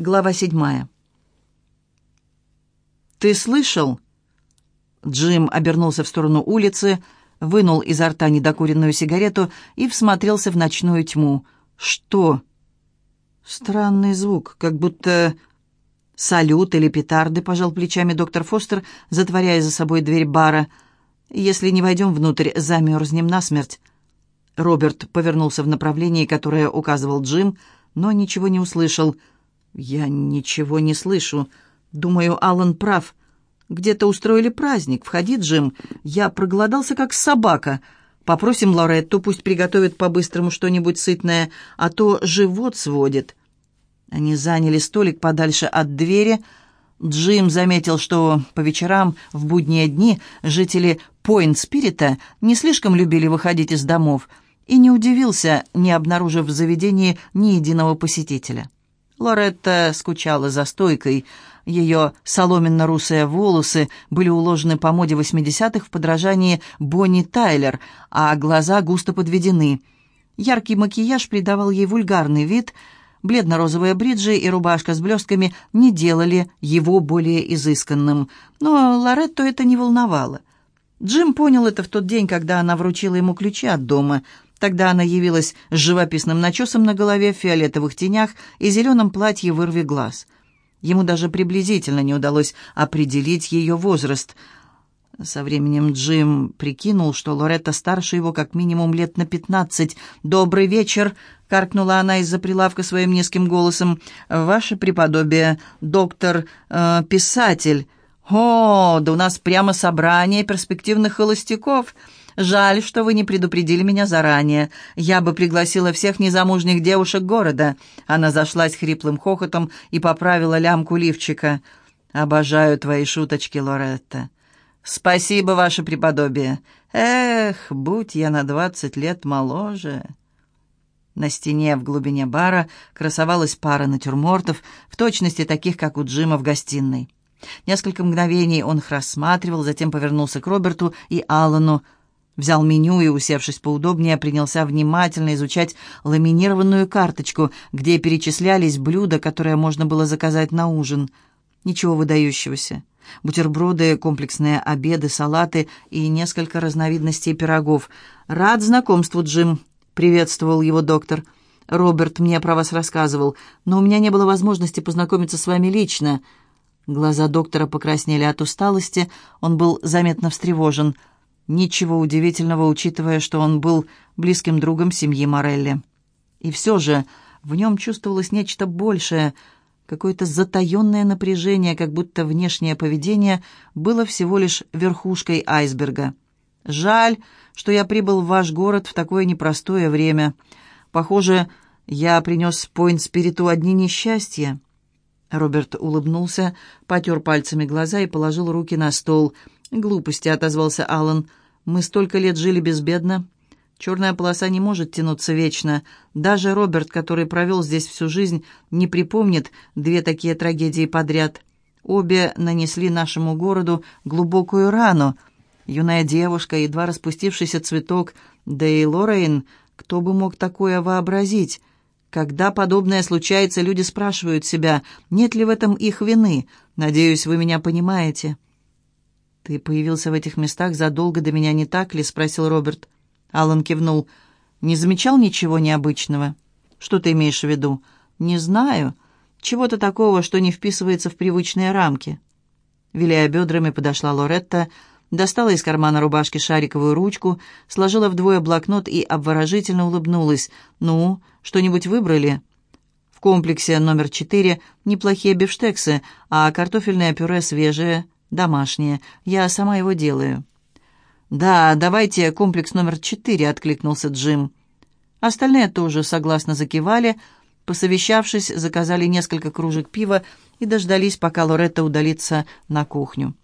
Глава седьмая. «Ты слышал?» Джим обернулся в сторону улицы, вынул изо рта недокуренную сигарету и всмотрелся в ночную тьму. «Что?» «Странный звук, как будто...» «Салют или петарды», — пожал плечами доктор Фостер, затворяя за собой дверь бара. «Если не войдем внутрь, замерзнем насмерть». Роберт повернулся в направлении, которое указывал Джим, но ничего не услышал. «Джим» «Я ничего не слышу. Думаю, Аллан прав. Где-то устроили праздник. Входи, Джим. Я проголодался, как собака. Попросим Лоретту, пусть приготовит по-быстрому что-нибудь сытное, а то живот сводит». Они заняли столик подальше от двери. Джим заметил, что по вечерам в будние дни жители Пойнт-Спирита не слишком любили выходить из домов, и не удивился, не обнаружив в заведении ни единого посетителя. Лоретта скучала за стойкой. Ее соломенно-русые волосы были уложены по моде 80-х в подражании Бонни Тайлер, а глаза густо подведены. Яркий макияж придавал ей вульгарный вид. Бледно-розовые бриджи и рубашка с блестками не делали его более изысканным. Но Лоретту это не волновало. Джим понял это в тот день, когда она вручила ему ключи от дома — Тогда она явилась с живописным начесом на голове, в фиолетовых тенях и зеленом платье вырви глаз. Ему даже приблизительно не удалось определить ее возраст. Со временем Джим прикинул, что Лоретта старше его как минимум лет на пятнадцать. «Добрый вечер!» — каркнула она из-за прилавка своим низким голосом. «Ваше преподобие, доктор, э. О, да у нас прямо собрание перспективных холостяков!» Жаль, что вы не предупредили меня заранее. Я бы пригласила всех незамужних девушек города». Она зашлась хриплым хохотом и поправила лямку лифчика. «Обожаю твои шуточки, Лоретта». «Спасибо, ваше преподобие. Эх, будь я на двадцать лет моложе». На стене в глубине бара красовалась пара натюрмортов, в точности таких, как у Джима в гостиной. Несколько мгновений он их рассматривал, затем повернулся к Роберту и Аллану. Взял меню и, усевшись поудобнее, принялся внимательно изучать ламинированную карточку, где перечислялись блюда, которые можно было заказать на ужин. Ничего выдающегося. Бутерброды, комплексные обеды, салаты и несколько разновидностей пирогов. «Рад знакомству, Джим», — приветствовал его доктор. «Роберт мне про вас рассказывал, но у меня не было возможности познакомиться с вами лично». Глаза доктора покраснели от усталости, он был заметно встревожен — Ничего удивительного, учитывая, что он был близким другом семьи Морелли. И все же в нем чувствовалось нечто большее, какое-то затаенное напряжение, как будто внешнее поведение было всего лишь верхушкой айсберга. «Жаль, что я прибыл в ваш город в такое непростое время. Похоже, я принес Пойнт-Спириту одни несчастья». Роберт улыбнулся, потер пальцами глаза и положил руки на стол. «Глупости», — отозвался Аллан. Мы столько лет жили безбедно. Черная полоса не может тянуться вечно. Даже Роберт, который провел здесь всю жизнь, не припомнит две такие трагедии подряд. Обе нанесли нашему городу глубокую рану. Юная девушка, едва распустившийся цветок, да и Лорейн, кто бы мог такое вообразить? Когда подобное случается, люди спрашивают себя, нет ли в этом их вины. Надеюсь, вы меня понимаете. «Ты появился в этих местах задолго до меня, не так ли?» — спросил Роберт. Алан кивнул. «Не замечал ничего необычного?» «Что ты имеешь в виду?» «Не знаю. Чего-то такого, что не вписывается в привычные рамки». Виляя бедрами, подошла Лоретта, достала из кармана рубашки шариковую ручку, сложила вдвое блокнот и обворожительно улыбнулась. «Ну, что-нибудь выбрали?» В комплексе номер четыре неплохие бифштексы, а картофельное пюре свежее, «Домашнее. Я сама его делаю». «Да, давайте комплекс номер четыре», — откликнулся Джим. Остальные тоже согласно закивали. Посовещавшись, заказали несколько кружек пива и дождались, пока Лоретта удалится на кухню.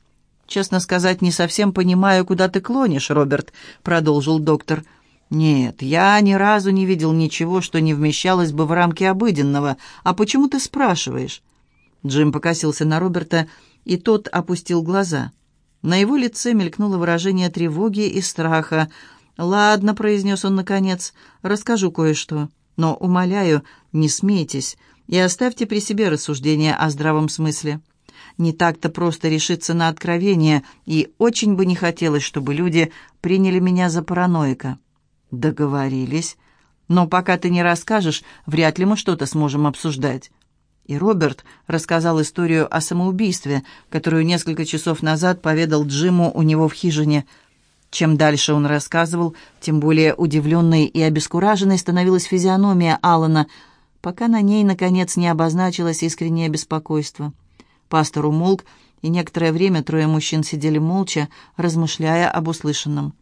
«Честно сказать, не совсем понимаю, куда ты клонишь, Роберт», — продолжил доктор. «Нет, я ни разу не видел ничего, что не вмещалось бы в рамки обыденного. А почему ты спрашиваешь?» Джим покосился на Роберта и тот опустил глаза. На его лице мелькнуло выражение тревоги и страха. «Ладно», — произнес он наконец, — «расскажу кое-что. Но, умоляю, не смейтесь. и оставьте при себе рассуждения о здравом смысле. Не так-то просто решиться на откровение, и очень бы не хотелось, чтобы люди приняли меня за параноика». «Договорились. Но пока ты не расскажешь, вряд ли мы что-то сможем обсуждать». И Роберт рассказал историю о самоубийстве, которую несколько часов назад поведал Джиму у него в хижине. Чем дальше он рассказывал, тем более удивленной и обескураженной становилась физиономия Алана, пока на ней, наконец, не обозначилось искреннее беспокойство. Пастор умолк, и некоторое время трое мужчин сидели молча, размышляя об услышанном.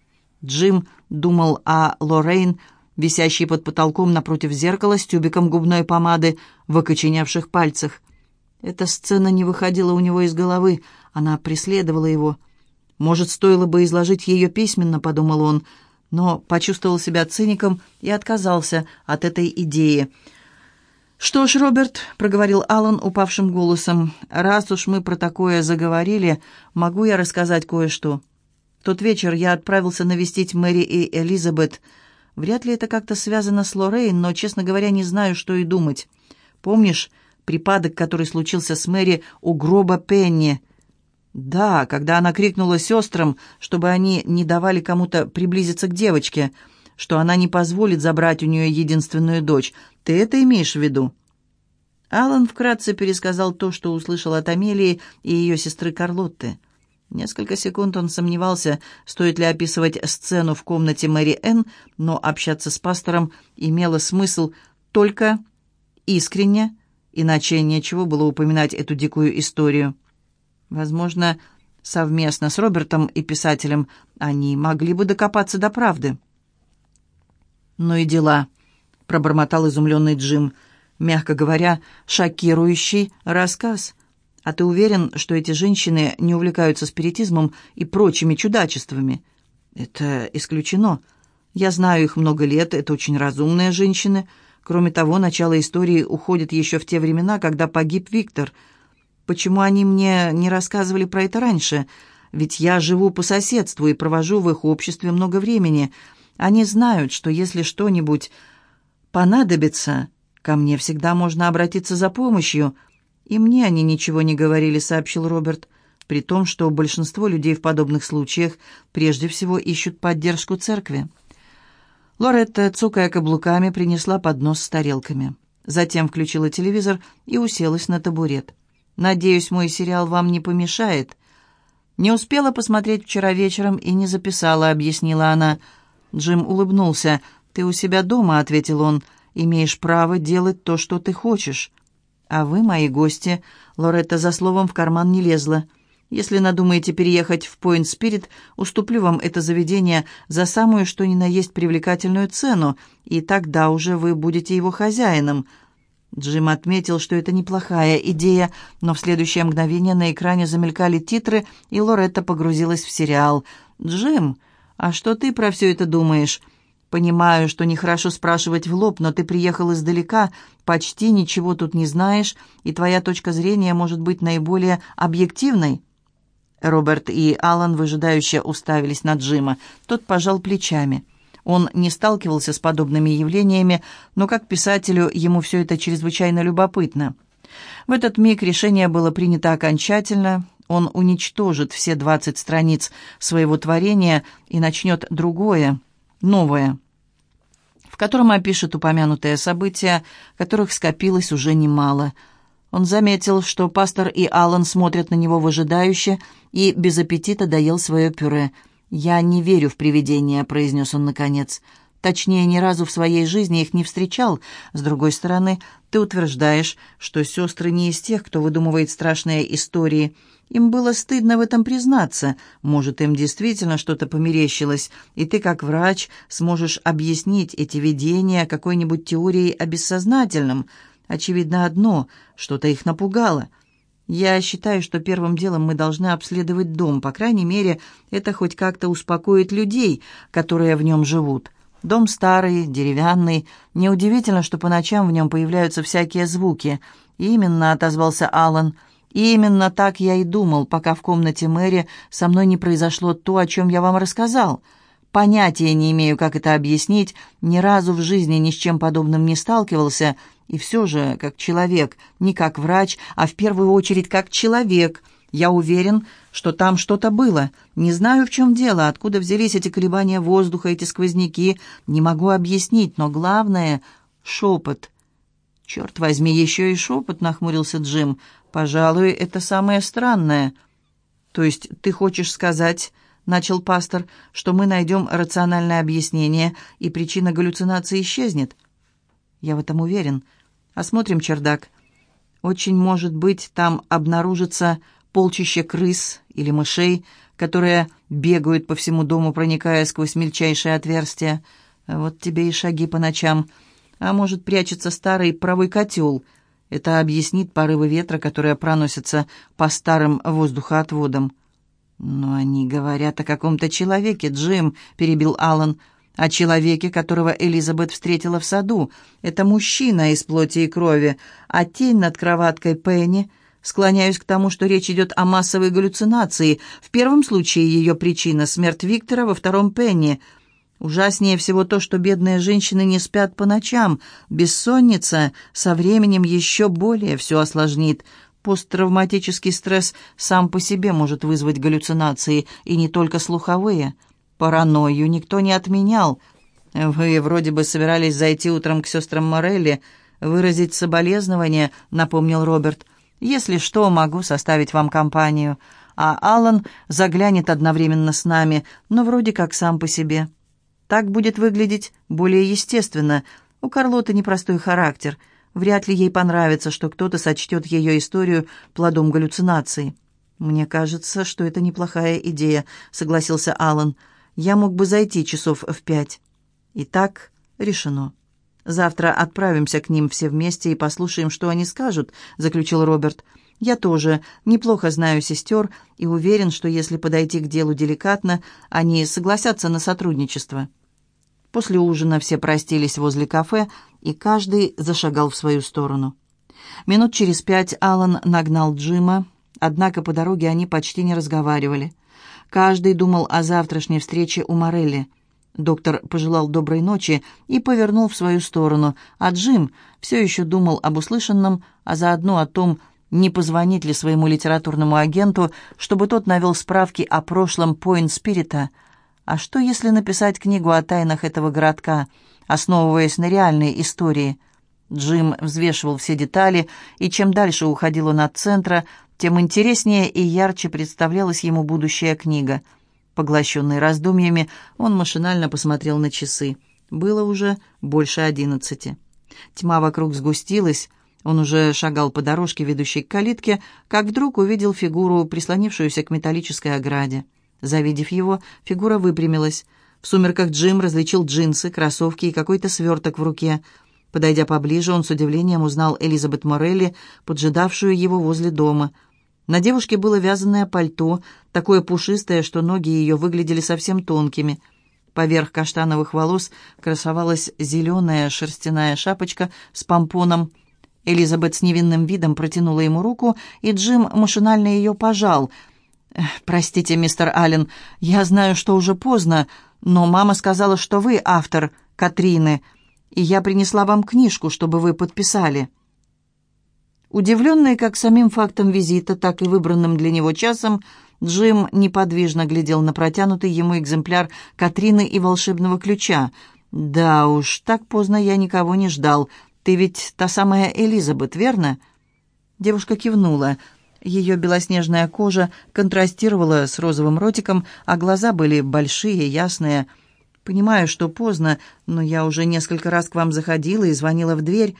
Джим думал о Лоррейн, висящей под потолком напротив зеркала с тюбиком губной помады в окоченевших пальцах. Эта сцена не выходила у него из головы, она преследовала его. «Может, стоило бы изложить ее письменно», — подумал он, но почувствовал себя циником и отказался от этой идеи. «Что ж, Роберт», — проговорил Аллан упавшим голосом, — «раз уж мы про такое заговорили, могу я рассказать кое-что. Тот вечер я отправился навестить Мэри и Элизабет, — Вряд ли это как-то связано с Лоррейн, но, честно говоря, не знаю, что и думать. Помнишь припадок, который случился с Мэри у гроба Пенни?» «Да, когда она крикнула сестрам, чтобы они не давали кому-то приблизиться к девочке, что она не позволит забрать у нее единственную дочь. Ты это имеешь в виду?» Алан вкратце пересказал то, что услышал от Амелии и ее сестры Карлотты. Несколько секунд он сомневался, стоит ли описывать сцену в комнате Мэри Энн, но общаться с пастором имело смысл только искренне, иначе нечего было упоминать эту дикую историю. Возможно, совместно с Робертом и писателем они могли бы докопаться до правды. «Ну и дела», — пробормотал изумленный Джим. «Мягко говоря, шокирующий рассказ». А ты уверен, что эти женщины не увлекаются спиритизмом и прочими чудачествами? Это исключено. Я знаю их много лет, это очень разумные женщины. Кроме того, начало истории уходит еще в те времена, когда погиб Виктор. Почему они мне не рассказывали про это раньше? Ведь я живу по соседству и провожу в их обществе много времени. Они знают, что если что-нибудь понадобится, ко мне всегда можно обратиться за помощью — «И мне они ничего не говорили», — сообщил Роберт, при том, что большинство людей в подобных случаях прежде всего ищут поддержку церкви. Лоретта, цукая каблуками, принесла поднос с тарелками. Затем включила телевизор и уселась на табурет. «Надеюсь, мой сериал вам не помешает?» «Не успела посмотреть вчера вечером и не записала», — объяснила она. Джим улыбнулся. «Ты у себя дома», — ответил он. «Имеешь право делать то, что ты хочешь». «А вы мои гости». Лоретта за словом в карман не лезла. «Если надумаете переехать в Пойнт Спирит, уступлю вам это заведение за самую что ни на есть привлекательную цену, и тогда уже вы будете его хозяином». Джим отметил, что это неплохая идея, но в следующее мгновение на экране замелькали титры, и Лоретта погрузилась в сериал. «Джим, а что ты про все это думаешь?» Понимаю, что нехорошо спрашивать в лоб, но ты приехал издалека, почти ничего тут не знаешь, и твоя точка зрения может быть наиболее объективной». Роберт и Алан выжидающе уставились на Джима. Тот пожал плечами. Он не сталкивался с подобными явлениями, но как писателю ему все это чрезвычайно любопытно. В этот миг решение было принято окончательно. Он уничтожит все двадцать страниц своего творения и начнет другое, новое котором опишет упомянутые события, которых скопилось уже немало. Он заметил, что пастор и Аллан смотрят на него выжидающе и без аппетита доел свое пюре. «Я не верю в привидения», — произнес он наконец. Точнее, ни разу в своей жизни их не встречал. С другой стороны, ты утверждаешь, что сестры не из тех, кто выдумывает страшные истории. Им было стыдно в этом признаться. Может, им действительно что-то померещилось, и ты, как врач, сможешь объяснить эти видения какой-нибудь теорией о бессознательном. Очевидно одно, что-то их напугало. Я считаю, что первым делом мы должны обследовать дом. По крайней мере, это хоть как-то успокоит людей, которые в нем живут. Дом старый, деревянный. Неудивительно, что по ночам в нем появляются всякие звуки. «Именно», — отозвался Алан, — и именно так я и думал, пока в комнате Мэри со мной не произошло то, о чем я вам рассказал. Понятия не имею, как это объяснить, ни разу в жизни ни с чем подобным не сталкивался, И все же, как человек, не как врач, а в первую очередь как человек, я уверен, что там что-то было. Не знаю, в чем дело, откуда взялись эти колебания воздуха, эти сквозняки. Не могу объяснить, но главное — шепот. «Черт возьми, еще и шепот», — нахмурился Джим. «Пожалуй, это самое странное». «То есть ты хочешь сказать...» — начал пастор, — что мы найдем рациональное объяснение, и причина галлюцинации исчезнет. Я в этом уверен. Осмотрим чердак. Очень может быть, там обнаружится полчище крыс или мышей, которые бегают по всему дому, проникая сквозь мельчайшие отверстия. Вот тебе и шаги по ночам. А может, прячется старый паровой котел. Это объяснит порывы ветра, которые проносятся по старым воздухоотводам. «Но они говорят о каком-то человеке, Джим», — перебил Аллан, — «о человеке, которого Элизабет встретила в саду. Это мужчина из плоти и крови, а тень над кроваткой Пенни...» Склоняюсь к тому, что речь идет о массовой галлюцинации. В первом случае ее причина – смерть Виктора, во втором – Пенни. Ужаснее всего то, что бедные женщины не спят по ночам. Бессонница со временем еще более все осложнит. Посттравматический стресс сам по себе может вызвать галлюцинации, и не только слуховые. Паранойю никто не отменял. Вы вроде бы собирались зайти утром к сестрам Морелли, выразить соболезнования, напомнил Роберт. Если что, могу составить вам компанию. А Алан заглянет одновременно с нами, но вроде как сам по себе. Так будет выглядеть более естественно. У Карлоты непростой характер. Вряд ли ей понравится, что кто-то сочтет ее историю плодом галлюцинации. «Мне кажется, что это неплохая идея», — согласился Алан. «Я мог бы зайти часов в пять». «Итак, решено». «Завтра отправимся к ним все вместе и послушаем, что они скажут», — заключил Роберт. «Я тоже неплохо знаю сестер и уверен, что если подойти к делу деликатно, они согласятся на сотрудничество». После ужина все простились возле кафе, и каждый зашагал в свою сторону. Минут через пять Алан нагнал Джима, однако по дороге они почти не разговаривали. Каждый думал о завтрашней встрече у Морелли — Доктор пожелал доброй ночи и повернул в свою сторону, а Джим все еще думал об услышанном, а заодно о том, не позвонить ли своему литературному агенту, чтобы тот навел справки о прошлом Пойнт Спирита. А что, если написать книгу о тайнах этого городка, основываясь на реальной истории? Джим взвешивал все детали, и чем дальше уходил он от центра, тем интереснее и ярче представлялась ему будущая книга — Поглощенный раздумьями, он машинально посмотрел на часы. Было уже больше одиннадцати. Тьма вокруг сгустилась, он уже шагал по дорожке, ведущей к калитке, как вдруг увидел фигуру, прислонившуюся к металлической ограде. Завидев его, фигура выпрямилась. В сумерках Джим различил джинсы, кроссовки и какой-то сверток в руке. Подойдя поближе, он с удивлением узнал Элизабет Морелли, поджидавшую его возле дома — на девушке было вязаное пальто, такое пушистое, что ноги ее выглядели совсем тонкими. Поверх каштановых волос красовалась зеленая шерстяная шапочка с помпоном. Элизабет с невинным видом протянула ему руку, и Джим машинально ее пожал. «Простите, мистер Аллен, я знаю, что уже поздно, но мама сказала, что вы автор Катрины, и я принесла вам книжку, чтобы вы подписали». Удивленный как самим фактом визита, так и выбранным для него часом, Джим неподвижно глядел на протянутый ему экземпляр Катрины и волшебного ключа. «Да уж, так поздно я никого не ждал. Ты ведь та самая Элизабет, верно?» Девушка кивнула. Ее белоснежная кожа контрастировала с розовым ротиком, а глаза были большие, ясные. «Понимаю, что поздно, но я уже несколько раз к вам заходила и звонила в дверь».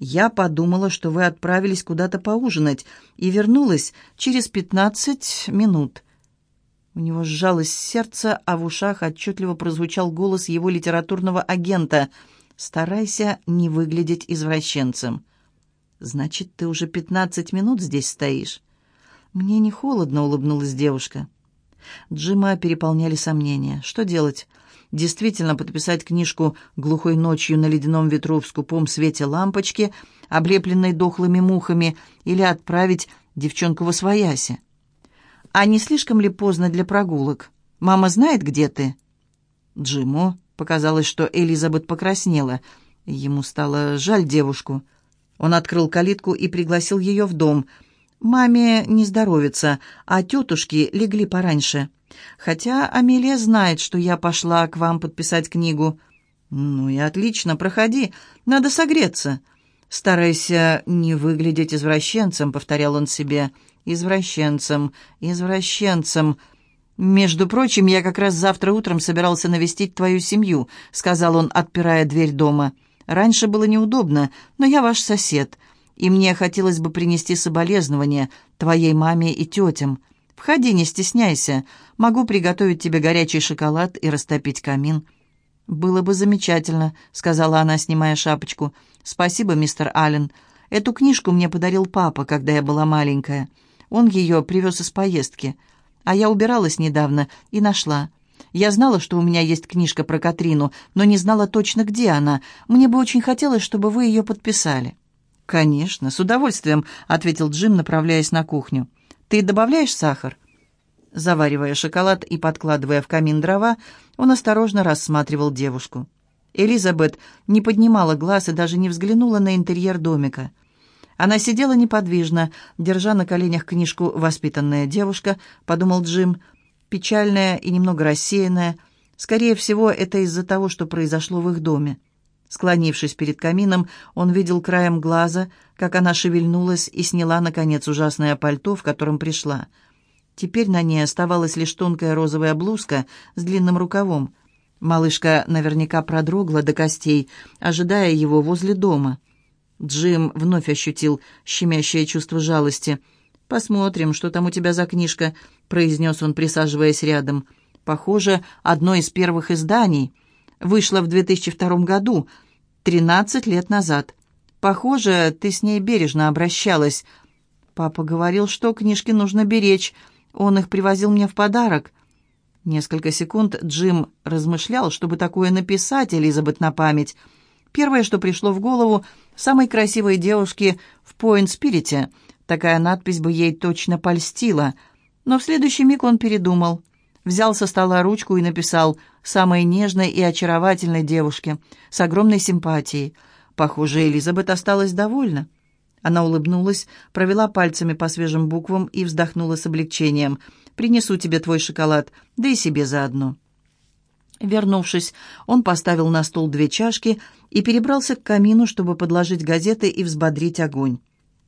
Я подумала, что вы отправились куда-то поужинать, и вернулась через пятнадцать минут». У него сжалось сердце, а в ушах отчетливо прозвучал голос его литературного агента. «Старайся не выглядеть извращенцем». «Значит, ты уже пятнадцать минут здесь стоишь?» «Мне не холодно», — улыбнулась девушка. Джима переполняли сомнения. «Что делать?» действительно подписать книжку «Глухой ночью на ледяном ветру в скупом свете лампочки», облепленной дохлыми мухами, или отправить девчонку в освояси. А не слишком ли поздно для прогулок? Мама знает, где ты? Джиму показалось, что Элизабет покраснела. Ему стало жаль девушку. Он открыл калитку и пригласил ее в дом. «Маме не здоровится, а тетушки легли пораньше. Хотя Амелия знает, что я пошла к вам подписать книгу». «Ну и отлично, проходи. Надо согреться». «Старайся не выглядеть извращенцем», — повторял он себе. «Извращенцем, извращенцем». «Между прочим, я как раз завтра утром собирался навестить твою семью», — сказал он, отпирая дверь дома. «Раньше было неудобно, но я ваш сосед, и мне хотелось бы принести соболезнования твоей маме и тетям. Входи, не стесняйся. Могу приготовить тебе горячий шоколад и растопить камин». «Было бы замечательно», — сказала она, снимая шапочку. «Спасибо, мистер Аллен. Эту книжку мне подарил папа, когда я была маленькая. Он ее привез из поездки. А я убиралась недавно и нашла. Я знала, что у меня есть книжка про Катрину, но не знала точно, где она. Мне бы очень хотелось, чтобы вы ее подписали». «Конечно, с удовольствием», — ответил Джим, направляясь на кухню. «Ты добавляешь сахар?» Заваривая шоколад и подкладывая в камин дрова, он осторожно рассматривал девушку. Элизабет не поднимала глаз и даже не взглянула на интерьер домика. Она сидела неподвижно, держа на коленях книжку «Воспитанная девушка», — подумал Джим, печальная и немного рассеянная. Скорее всего, это из-за того, что произошло в их доме. Склонившись перед камином, он видел краем глаза, как она шевельнулась и сняла, наконец, ужасное пальто, в котором пришла — Теперь на ней оставалась лишь тонкая розовая блузка с длинным рукавом. Малышка наверняка продрогла до костей, ожидая его возле дома. Джим вновь ощутил щемящее чувство жалости. «Посмотрим, что там у тебя за книжка», — произнес он, присаживаясь рядом. «Похоже, одно из первых изданий. Вышло в 2002 году, 13 лет назад. Похоже, ты с ней бережно обращалась». Папа говорил, что книжки нужно беречь, — он их привозил мне в подарок. Несколько секунд Джим размышлял, чтобы такое написать Элизабет на память. Первое, что пришло в голову, самой красивой девушке в Пойнт-Спирите. Такая надпись бы ей точно польстила. Но в следующий миг он передумал. Взял со стола ручку и написал «самой нежной и очаровательной девушке» с огромной симпатией. Похоже, Элизабет осталась довольна. Она улыбнулась, провела пальцами по свежим буквам и вздохнула с облегчением. «Принесу тебе твой шоколад, да и себе заодно». Вернувшись, он поставил на стол две чашки и перебрался к камину, чтобы подложить газеты и взбодрить огонь.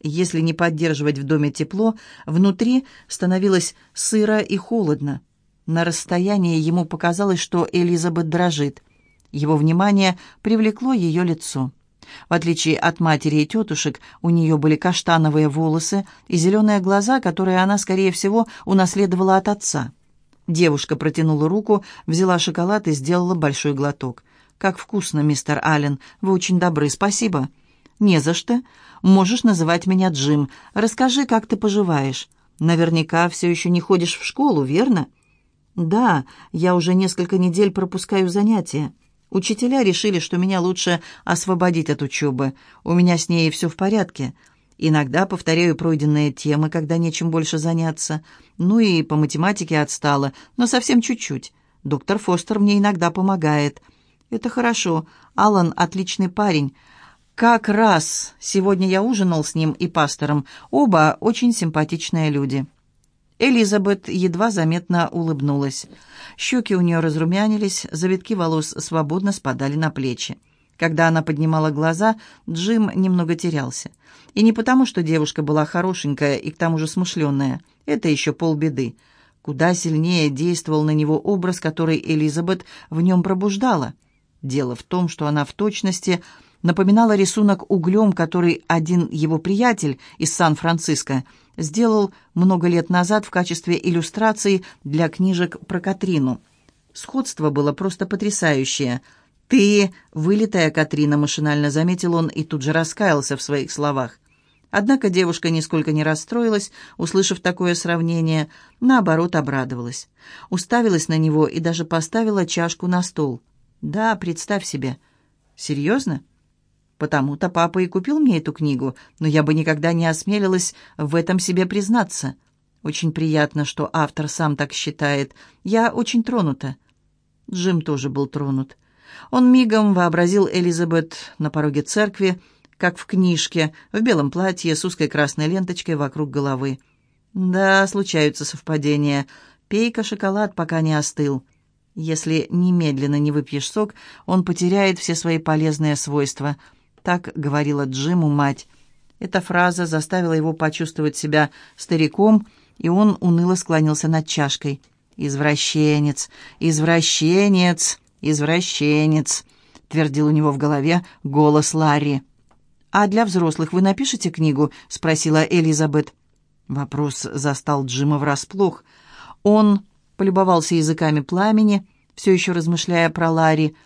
Если не поддерживать в доме тепло, внутри становилось сыро и холодно. На расстоянии ему показалось, что Элизабет дрожит. Его внимание привлекло ее лицо. В отличие от матери и тетушек, у нее были каштановые волосы и зеленые глаза, которые она, скорее всего, унаследовала от отца. Девушка протянула руку, взяла шоколад и сделала большой глоток. «Как вкусно, мистер Аллен. Вы очень добры. Спасибо». «Не за что. Можешь называть меня Джим. Расскажи, как ты поживаешь. Наверняка все еще не ходишь в школу, верно?» «Да, я уже несколько недель пропускаю занятия». Учителя решили, что меня лучше освободить от учебы. У меня с ней все в порядке. Иногда повторяю пройденные темы, когда нечем больше заняться. Ну и по математике отстала, но совсем чуть-чуть. Доктор Фостер мне иногда помогает. Это хорошо. Алан отличный парень. Как раз сегодня я ужинал с ним и пастором. Оба очень симпатичные люди. Элизабет едва заметно улыбнулась. Щеки у нее разрумянились, завитки волос свободно спадали на плечи. Когда она поднимала глаза, Джим немного терялся. И не потому, что девушка была хорошенькая и к тому же смышленная. Это еще полбеды. Куда сильнее действовал на него образ, который Элизабет в нем пробуждала. Дело в том, что она в точности напоминала рисунок углем, который один его приятель из Сан-Франциско сделал много лет назад в качестве иллюстрации для книжек про Катрину. Сходство было просто потрясающее. «Ты вылитая Катрина», — машинально заметил он и тут же раскаялся в своих словах. Однако девушка нисколько не расстроилась, услышав такое сравнение, наоборот, обрадовалась. Уставилась на него и даже поставила чашку на стол. «Да, представь себе». «Серьезно?» Потому-то папа и купил мне эту книгу, но я бы никогда не осмелилась в этом себе признаться. Очень приятно, что автор сам так считает. Я очень тронута». Джим тоже был тронут. Он мигом вообразил Элизабет на пороге церкви, как в книжке, в белом платье с узкой красной ленточкой вокруг головы. Да, случаются совпадения. Пей-ка шоколад, пока не остыл. Если немедленно не выпьешь сок, он потеряет все свои полезные свойства. Так говорила Джиму мать. Эта фраза заставила его почувствовать себя стариком, и он уныло склонился над чашкой. «Извращенец! Извращенец! Извращенец!» — твердил у него в голове голос Ларри. «А для взрослых вы напишете книгу?» — спросила Элизабет. Вопрос застал Джима врасплох. Он полюбовался языками пламени, все еще размышляя про Ларри.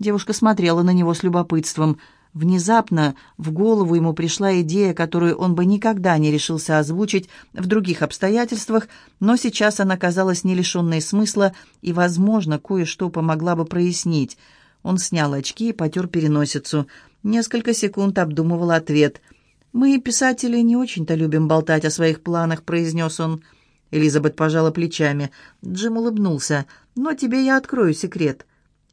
Девушка смотрела на него с любопытством. Внезапно в голову ему пришла идея, которую он бы никогда не решился озвучить в других обстоятельствах, но сейчас она казалась не лишенной смысла и, возможно, кое-что помогла бы прояснить. Он снял очки и потер переносицу. Несколько секунд обдумывал ответ. «Мы, писатели, не очень-то любим болтать о своих планах», — произнес он. Элизабет пожала плечами. Джим улыбнулся. «Но тебе я открою секрет.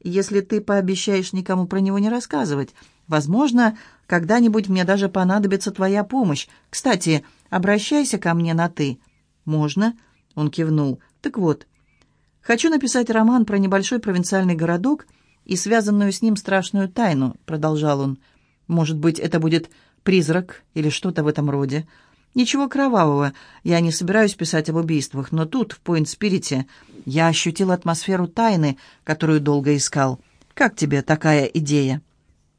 Если ты пообещаешь никому про него не рассказывать, возможно, когда-нибудь мне даже понадобится твоя помощь. Кстати, обращайся ко мне на «ты». «Можно?» — он кивнул. «Так вот, хочу написать роман про небольшой провинциальный городок и связанную с ним страшную тайну», — продолжал он. «Может быть, это будет призрак или что-то в этом роде. Ничего кровавого. Я не собираюсь писать об убийствах, но тут, в Пойнт-Спирите, я ощутил атмосферу тайны, которую долго искал. Как тебе такая идея?»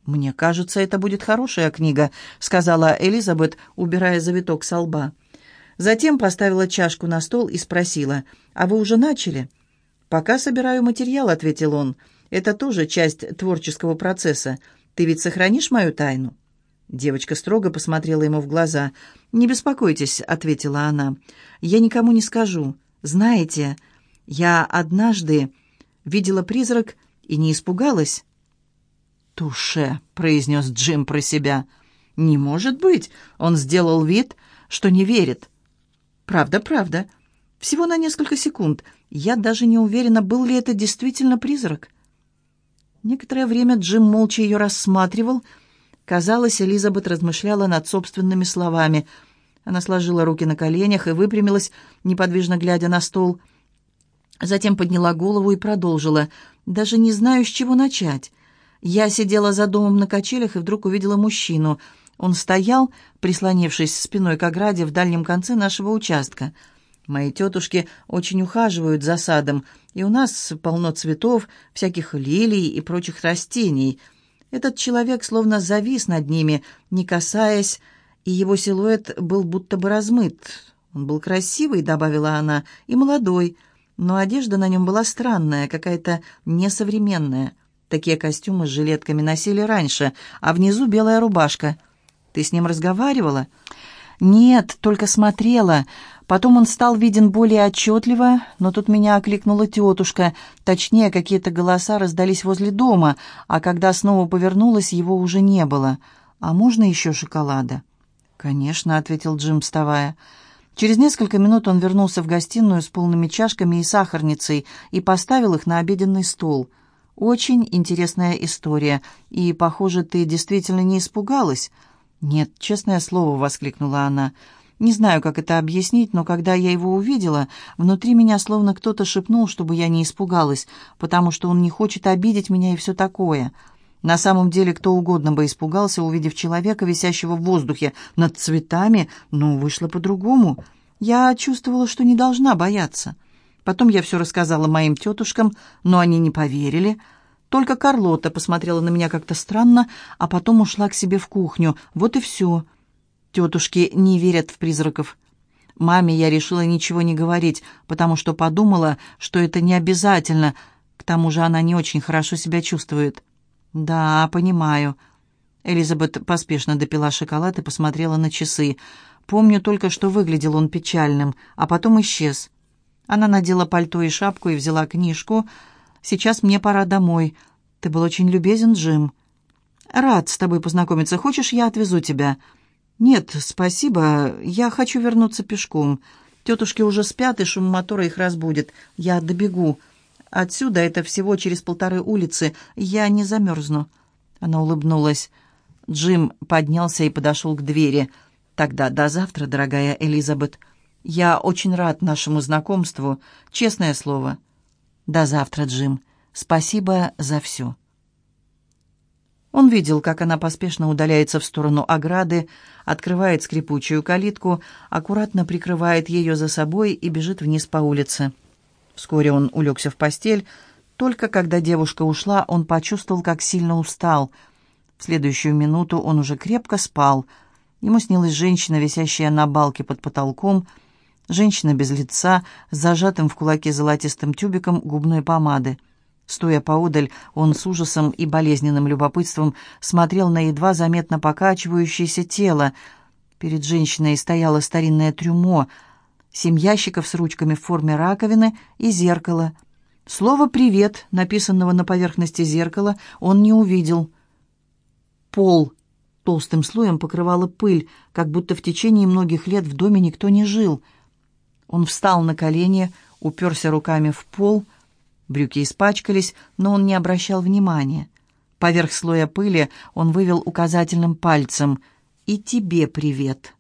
«Мне кажется, это будет хорошая книга», — сказала Элизабет, убирая завиток со лба. Затем поставила чашку на стол и спросила, «А вы уже начали?» «Пока собираю материал», — ответил он. «Это тоже часть творческого процесса. Ты ведь сохранишь мою тайну?» Девочка строго посмотрела ему в глаза. «Не беспокойтесь», — ответила она. «Я никому не скажу. Знаете, я однажды видела призрак и не испугалась». «Туше», — произнес Джим про себя. «Не может быть!» — он сделал вид, что не верит. «Правда, правда. Всего на несколько секунд. Я даже не уверена, был ли это действительно призрак». Некоторое время Джим молча ее рассматривал — Казалось, Элизабет размышляла над собственными словами. Она сложила руки на коленях и выпрямилась, неподвижно глядя на стол. Затем подняла голову и продолжила. «Даже не знаю, с чего начать. Я сидела за домом на качелях и вдруг увидела мужчину. Он стоял, прислонившись спиной к ограде в дальнем конце нашего участка. Мои тетушки очень ухаживают за садом, и у нас полно цветов, всяких лилий и прочих растений». Этот человек словно завис над ними, не касаясь, и его силуэт был будто бы размыт. Он был красивый, добавила она, и молодой, но одежда на нем была странная, какая-то несовременная. Такие костюмы с жилетками носили раньше, а внизу белая рубашка. Ты с ним разговаривала? Нет, только смотрела. Потом он стал виден более отчетливо, но тут меня окликнула тетушка. Точнее, какие-то голоса раздались возле дома, а когда снова повернулась, его уже не было. «А можно еще шоколада?» «Конечно», — ответил Джим, вставая. Через несколько минут он вернулся в гостиную с полными чашками и сахарницей и поставил их на обеденный стол. «Очень интересная история, и, похоже, ты действительно не испугалась». «Нет, честное слово», — воскликнула она, — не знаю, как это объяснить, но когда я его увидела, внутри меня словно кто-то шепнул, чтобы я не испугалась, потому что он не хочет обидеть меня и все такое. На самом деле, кто угодно бы испугался, увидев человека, висящего в воздухе над цветами, но вышло по-другому. Я чувствовала, что не должна бояться. Потом я все рассказала моим тетушкам, но они не поверили. Только Карлота посмотрела на меня как-то странно, а потом ушла к себе в кухню. Вот и все. Тетушки не верят в призраков. Маме я решила ничего не говорить, потому что подумала, что это не обязательно. К тому же она не очень хорошо себя чувствует. «Да, понимаю». Элизабет поспешно допила шоколад и посмотрела на часы. Помню только, что выглядел он печальным, а потом исчез. Она надела пальто и шапку и взяла книжку. «Сейчас мне пора домой. Ты был очень любезен, Джим». «Рад с тобой познакомиться. Хочешь, я отвезу тебя?» «Нет, спасибо. Я хочу вернуться пешком. Тетушки уже спят, и шум мотора их разбудит. Я добегу. Отсюда это всего через полторы улицы. Я не замерзну». Она улыбнулась. Джим поднялся и подошел к двери. «Тогда до завтра, дорогая Элизабет. Я очень рад нашему знакомству, честное слово». «До завтра, Джим. Спасибо за все». Он видел, как она поспешно удаляется в сторону ограды, открывает скрипучую калитку, аккуратно прикрывает ее за собой и бежит вниз по улице. Вскоре он улегся в постель. Только когда девушка ушла, он почувствовал, как сильно устал. В следующую минуту он уже крепко спал. Ему снилась женщина, висящая на балке под потолком, женщина без лица, с зажатым в кулаке золотистым тюбиком губной помады. Стоя поодаль, он с ужасом и болезненным любопытством смотрел на едва заметно покачивающееся тело. Перед женщиной стояло старинное трюмо, семь ящиков с ручками в форме раковины и зеркало. Слово «привет», написанного на поверхности зеркала, он не увидел. Пол толстым слоем покрывала пыль, как будто в течение многих лет в доме никто не жил. Он встал на колени, уперся руками в пол — Брюки испачкались, но он не обращал внимания. Поверх слоя пыли он вывел указательным пальцем «И тебе привет».